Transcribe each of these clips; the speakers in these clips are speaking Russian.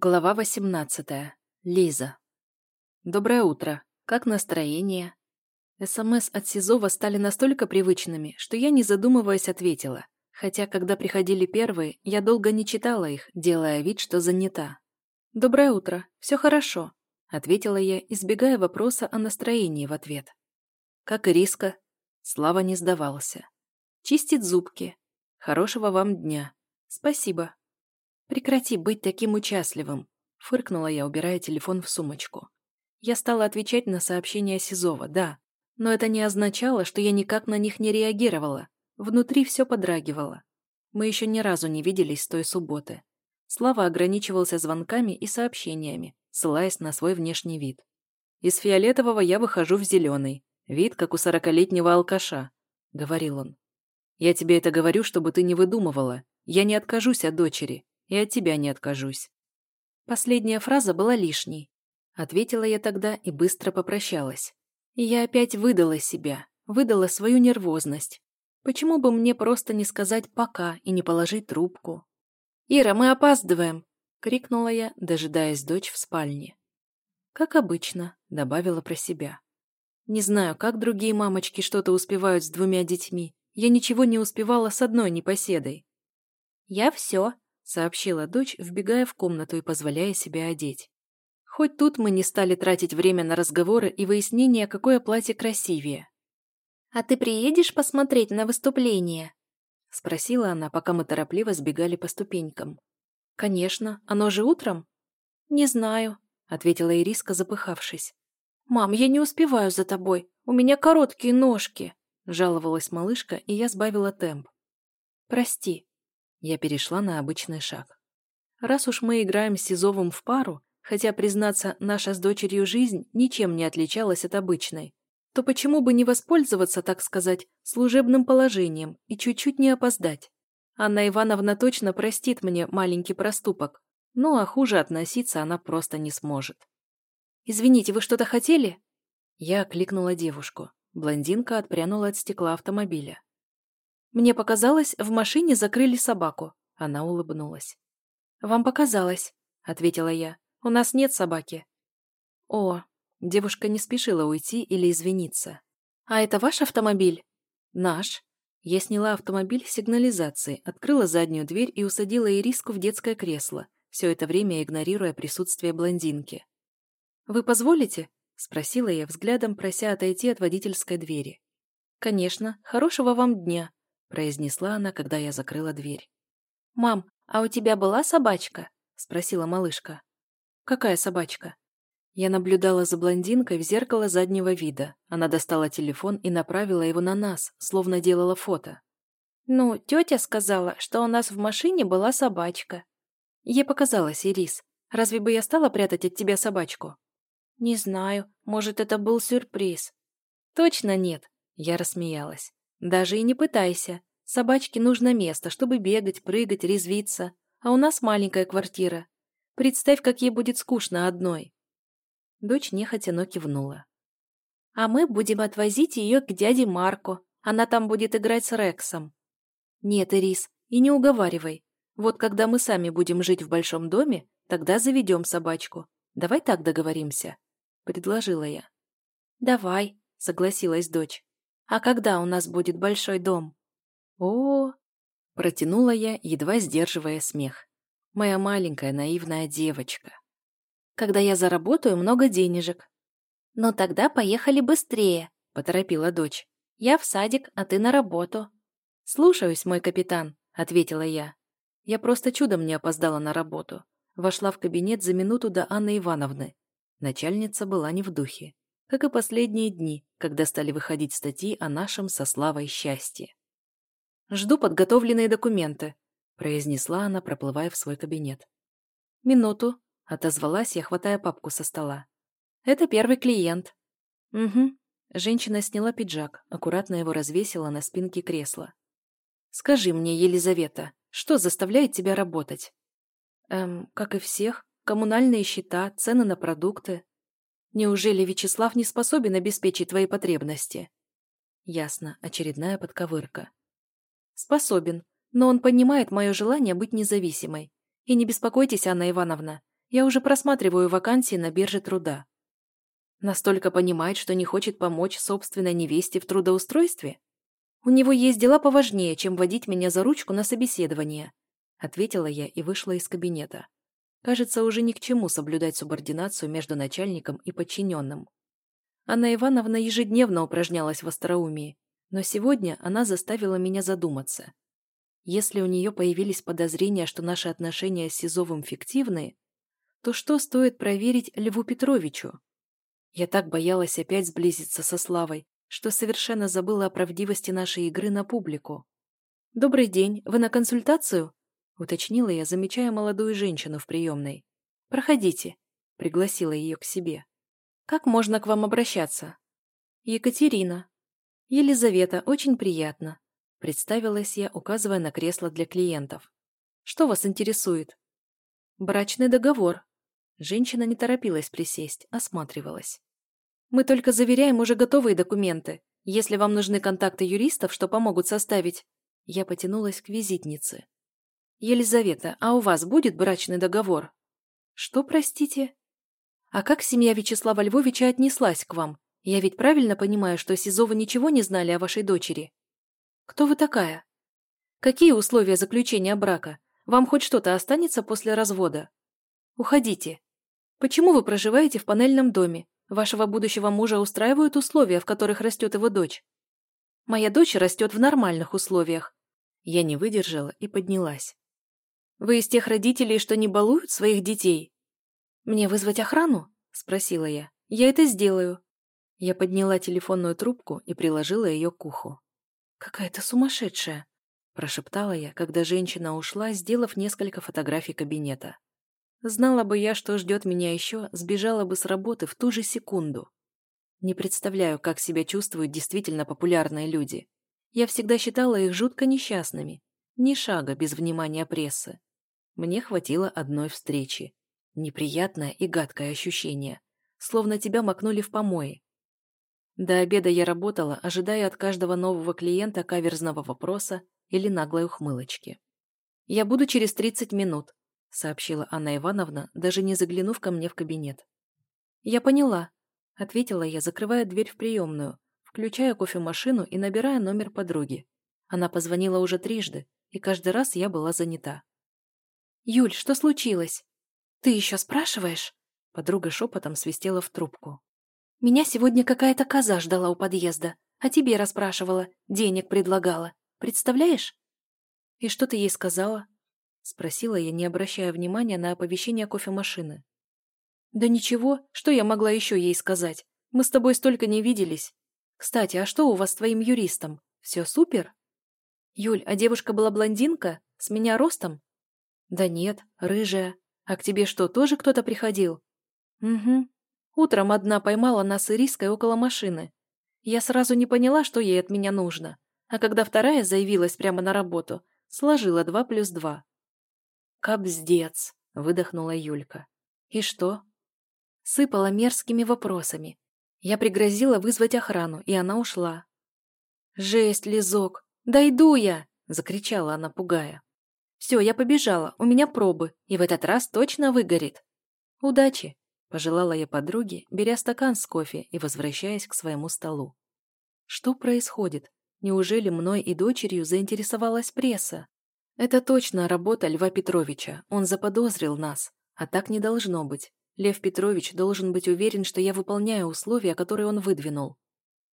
Глава 18. Лиза. Доброе утро. Как настроение? СМС от Сизова стали настолько привычными, что я, не задумываясь, ответила. Хотя, когда приходили первые, я долго не читала их, делая вид, что занята. «Доброе утро. Все хорошо», — ответила я, избегая вопроса о настроении в ответ. «Как и риска?» Слава не сдавался. «Чистит зубки. Хорошего вам дня. Спасибо». «Прекрати быть таким участливым», — фыркнула я, убирая телефон в сумочку. Я стала отвечать на сообщения Сизова, да, но это не означало, что я никак на них не реагировала. Внутри все подрагивало. Мы еще ни разу не виделись с той субботы. Слава ограничивался звонками и сообщениями, ссылаясь на свой внешний вид. «Из фиолетового я выхожу в зеленый. Вид, как у сорокалетнего алкаша», — говорил он. «Я тебе это говорю, чтобы ты не выдумывала. Я не откажусь от дочери. И от тебя не откажусь». Последняя фраза была лишней. Ответила я тогда и быстро попрощалась. И я опять выдала себя, выдала свою нервозность. Почему бы мне просто не сказать «пока» и не положить трубку? «Ира, мы опаздываем!» — крикнула я, дожидаясь дочь в спальне. «Как обычно», — добавила про себя. Не знаю, как другие мамочки что-то успевают с двумя детьми. Я ничего не успевала с одной непоседой. «Я все», сообщила дочь, вбегая в комнату и позволяя себя одеть. Хоть тут мы не стали тратить время на разговоры и выяснение, какое платье красивее. «А ты приедешь посмотреть на выступление?» — спросила она, пока мы торопливо сбегали по ступенькам. «Конечно. Оно же утром?» «Не знаю», — ответила Ириска, запыхавшись. «Мам, я не успеваю за тобой. У меня короткие ножки», — жаловалась малышка, и я сбавила темп. «Прости», я перешла на обычный шаг. Раз уж мы играем с Сизовым в пару, хотя, признаться, наша с дочерью жизнь ничем не отличалась от обычной, то почему бы не воспользоваться, так сказать, служебным положением и чуть-чуть не опоздать? Анна Ивановна точно простит мне маленький проступок, ну а хуже относиться она просто не сможет. «Извините, вы что-то хотели?» Я окликнула девушку. Блондинка отпрянула от стекла автомобиля. Мне показалось, в машине закрыли собаку. Она улыбнулась. «Вам показалось», — ответила я. «У нас нет собаки». «О», — девушка не спешила уйти или извиниться. «А это ваш автомобиль?» «Наш». Я сняла автомобиль сигнализации, открыла заднюю дверь и усадила Ириску в детское кресло, все это время игнорируя присутствие блондинки. «Вы позволите?» — спросила я взглядом, прося отойти от водительской двери. «Конечно. Хорошего вам дня», произнесла она, когда я закрыла дверь. «Мам, а у тебя была собачка?» — спросила малышка. «Какая собачка?» Я наблюдала за блондинкой в зеркало заднего вида. Она достала телефон и направила его на нас, словно делала фото. «Ну, тетя сказала, что у нас в машине была собачка». Ей показалось, Ирис. Разве бы я стала прятать от тебя собачку? «Не знаю. Может, это был сюрприз». «Точно нет», — я рассмеялась. Даже и не пытайся. Собачке нужно место, чтобы бегать, прыгать, резвиться. А у нас маленькая квартира. Представь, как ей будет скучно одной. Дочь нехотя, но кивнула. А мы будем отвозить ее к дяде Марку. Она там будет играть с Рексом. Нет, Ирис, и не уговаривай. Вот когда мы сами будем жить в большом доме, тогда заведем собачку. Давай так договоримся, — предложила я. Давай, — согласилась дочь. А когда у нас будет большой дом? О, протянула я, едва сдерживая смех. Моя маленькая наивная девочка. Когда я заработаю много денежек. Но тогда поехали быстрее, поторопила дочь. Я в садик, а ты на работу. Слушаюсь, мой капитан, ответила я. Я просто чудом не опоздала на работу. Вошла в кабинет за минуту до Анны Ивановны. Начальница была не в духе как и последние дни, когда стали выходить статьи о нашем со Славой счастье. «Жду подготовленные документы», — произнесла она, проплывая в свой кабинет. «Минуту», — отозвалась я, хватая папку со стола. «Это первый клиент». «Угу». Женщина сняла пиджак, аккуратно его развесила на спинке кресла. «Скажи мне, Елизавета, что заставляет тебя работать?» «Эм, как и всех, коммунальные счета, цены на продукты, Неужели Вячеслав не способен обеспечить твои потребности? Ясно, очередная подковырка. Способен, но он понимает мое желание быть независимой. И не беспокойтесь, Анна Ивановна, Я уже просматриваю вакансии на бирже труда. Настолько понимает, что не хочет помочь собственной невесте в трудоустройстве? У него есть дела поважнее, чем водить меня за ручку на собеседование. Ответила я и вышла из кабинета. Кажется, уже ни к чему соблюдать субординацию между начальником и подчиненным. Анна Ивановна ежедневно упражнялась в остроумии, но сегодня она заставила меня задуматься. Если у нее появились подозрения, что наши отношения с Сизовым фиктивны, то что стоит проверить Льву Петровичу? Я так боялась опять сблизиться со Славой, что совершенно забыла о правдивости нашей игры на публику. «Добрый день, вы на консультацию?» — уточнила я, замечая молодую женщину в приемной. «Проходите», — пригласила ее к себе. «Как можно к вам обращаться?» «Екатерина». «Елизавета, очень приятно», — представилась я, указывая на кресло для клиентов. «Что вас интересует?» «Брачный договор». Женщина не торопилась присесть, осматривалась. Мы только заверяем уже готовые документы. Если вам нужны контакты юристов, что помогут составить...» Я потянулась к визитнице. «Елизавета, а у вас будет брачный договор?» «Что, простите?» «А как семья Вячеслава Львовича отнеслась к вам? Я ведь правильно понимаю, что Сизова ничего не знали о вашей дочери?» «Кто вы такая?» «Какие условия заключения брака? Вам хоть что-то останется после развода?» «Уходите. Почему вы проживаете в панельном доме? Вашего будущего мужа устраивают условия, в которых растет его дочь? Моя дочь растет в нормальных условиях. Я не выдержала и поднялась. Вы из тех родителей, что не балуют своих детей? Мне вызвать охрану? Спросила я. Я это сделаю. Я подняла телефонную трубку и приложила ее к уху. «Какая-то сумасшедшая!» – прошептала я, когда женщина ушла, сделав несколько фотографий кабинета. Знала бы я, что ждет меня еще, сбежала бы с работы в ту же секунду. Не представляю, как себя чувствуют действительно популярные люди. Я всегда считала их жутко несчастными. Ни шага без внимания прессы. Мне хватило одной встречи. Неприятное и гадкое ощущение. Словно тебя макнули в помои. До обеда я работала, ожидая от каждого нового клиента каверзного вопроса или наглой ухмылочки. «Я буду через 30 минут», — сообщила Анна Ивановна, даже не заглянув ко мне в кабинет. «Я поняла», — ответила я, закрывая дверь в приемную, включая кофемашину и набирая номер подруги. Она позвонила уже трижды, и каждый раз я была занята. «Юль, что случилось?» «Ты еще спрашиваешь?» Подруга шепотом свистела в трубку. «Меня сегодня какая-то коза ждала у подъезда, а тебе расспрашивала, денег предлагала. Представляешь?» «И что ты ей сказала?» Спросила я, не обращая внимания на оповещение кофемашины. «Да ничего, что я могла еще ей сказать? Мы с тобой столько не виделись. Кстати, а что у вас с твоим юристом? Все супер?» «Юль, а девушка была блондинка? С меня ростом?» «Да нет, рыжая. А к тебе что, тоже кто-то приходил?» «Угу. Утром одна поймала нас ириской около машины. Я сразу не поняла, что ей от меня нужно. А когда вторая заявилась прямо на работу, сложила два плюс два. «Кобздец!» — выдохнула Юлька. «И что?» Сыпала мерзкими вопросами. Я пригрозила вызвать охрану, и она ушла. «Жесть, Лизок! Дойду я!» — закричала она, пугая. «Все, я побежала, у меня пробы, и в этот раз точно выгорит. Удачи!» — пожелала я подруге, беря стакан с кофе и возвращаясь к своему столу. «Что происходит? Неужели мной и дочерью заинтересовалась пресса?» Это точно работа Льва Петровича. Он заподозрил нас. А так не должно быть. Лев Петрович должен быть уверен, что я выполняю условия, которые он выдвинул.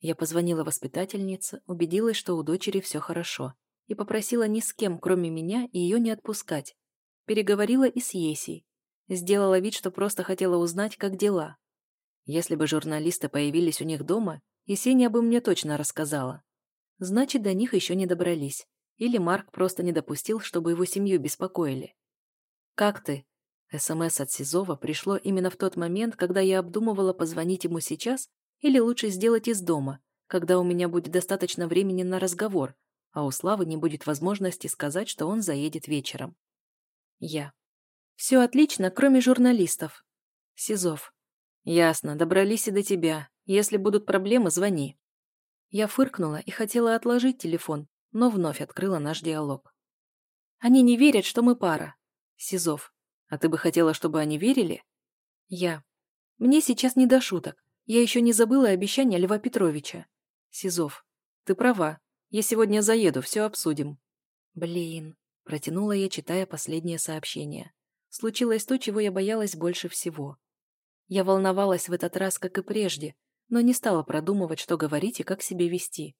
Я позвонила воспитательнице, убедилась, что у дочери все хорошо, и попросила ни с кем, кроме меня, ее не отпускать. Переговорила и с Есей. Сделала вид, что просто хотела узнать, как дела. Если бы журналисты появились у них дома, Есения бы мне точно рассказала. Значит, до них еще не добрались. Или Марк просто не допустил, чтобы его семью беспокоили. «Как ты?» СМС от Сизова пришло именно в тот момент, когда я обдумывала позвонить ему сейчас или лучше сделать из дома, когда у меня будет достаточно времени на разговор, а у Славы не будет возможности сказать, что он заедет вечером. Я. «Все отлично, кроме журналистов». Сизов. «Ясно, добрались и до тебя. Если будут проблемы, звони». Я фыркнула и хотела отложить телефон, но вновь открыла наш диалог. Они не верят, что мы пара. Сизов. А ты бы хотела, чтобы они верили? Я. Мне сейчас не до шуток. Я еще не забыла обещание Льва Петровича. Сизов. Ты права. Я сегодня заеду, все обсудим. Блин. Протянула я, читая последнее сообщение. Случилось то, чего я боялась больше всего. Я волновалась в этот раз, как и прежде, но не стала продумывать, что говорить и как себя вести.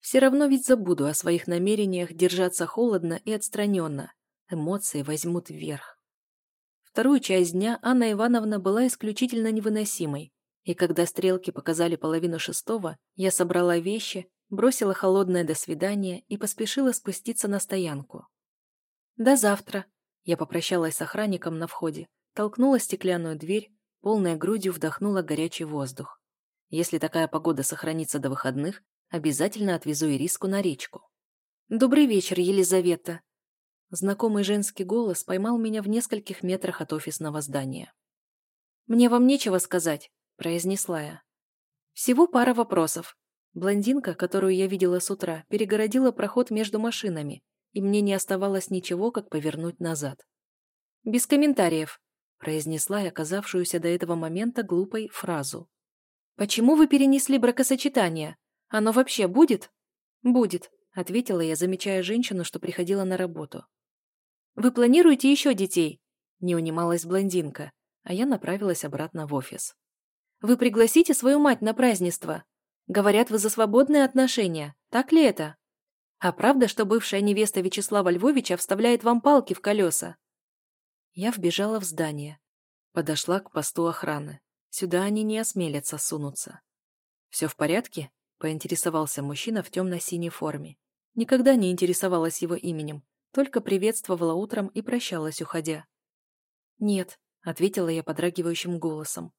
Все равно ведь забуду о своих намерениях держаться холодно и отстраненно. Эмоции возьмут вверх. Вторую часть дня Анна Ивановна была исключительно невыносимой, и когда стрелки показали половину шестого, я собрала вещи, бросила холодное «до свидания» и поспешила спуститься на стоянку. «До завтра», — я попрощалась с охранником на входе, толкнула стеклянную дверь, полной грудью вдохнула горячий воздух. Если такая погода сохранится до выходных, обязательно отвезу Ириску на речку. «Добрый вечер, Елизавета!» Знакомый женский голос поймал меня в нескольких метрах от офисного здания. «Мне вам нечего сказать», – произнесла я. «Всего пара вопросов. Блондинка, которую я видела с утра, перегородила проход между машинами, и мне не оставалось ничего, как повернуть назад. «Без комментариев», – произнесла я оказавшуюся до этого момента глупой фразу. «Почему вы перенесли бракосочетание? Оно вообще будет?» «Будет», — ответила я, замечая женщину, что приходила на работу. «Вы планируете еще детей?» Не унималась блондинка, а я направилась обратно в офис. «Вы пригласите свою мать на празднество? Говорят, вы за свободные отношения. Так ли это? А правда, что бывшая невеста Вячеслава Львовича вставляет вам палки в колеса?» Я вбежала в здание. Подошла к посту охраны. Сюда они не осмелятся сунуться. «Все в порядке?» – поинтересовался мужчина в темно-синей форме. Никогда не интересовалась его именем, только приветствовала утром и прощалась, уходя. «Нет», – ответила я подрагивающим голосом.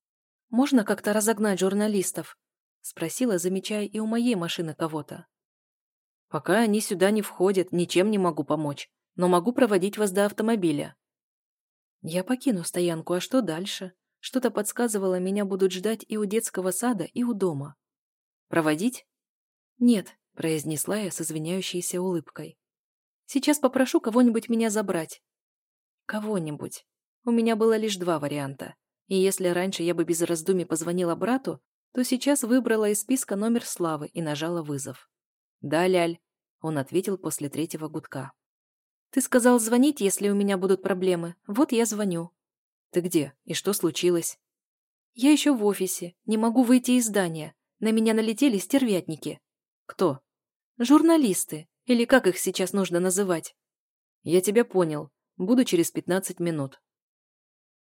«Можно как-то разогнать журналистов?» – спросила, замечая и у моей машины кого-то. «Пока они сюда не входят, ничем не могу помочь, но могу проводить вас до автомобиля». «Я покину стоянку, а что дальше?» Что-то подсказывало, меня будут ждать и у детского сада, и у дома. «Проводить?» «Нет», — произнесла я с извиняющейся улыбкой. «Сейчас попрошу кого-нибудь меня забрать». «Кого-нибудь». У меня было лишь два варианта. И если раньше я бы без раздумий позвонила брату, то сейчас выбрала из списка номер Славы и нажала вызов. «Да, Ляль», — он ответил после третьего гудка. «Ты сказал звонить, если у меня будут проблемы. Вот я звоню». «Ты где? И что случилось?» «Я еще в офисе. Не могу выйти из здания. На меня налетели стервятники». «Кто?» «Журналисты. Или как их сейчас нужно называть?» «Я тебя понял. Буду через пятнадцать минут.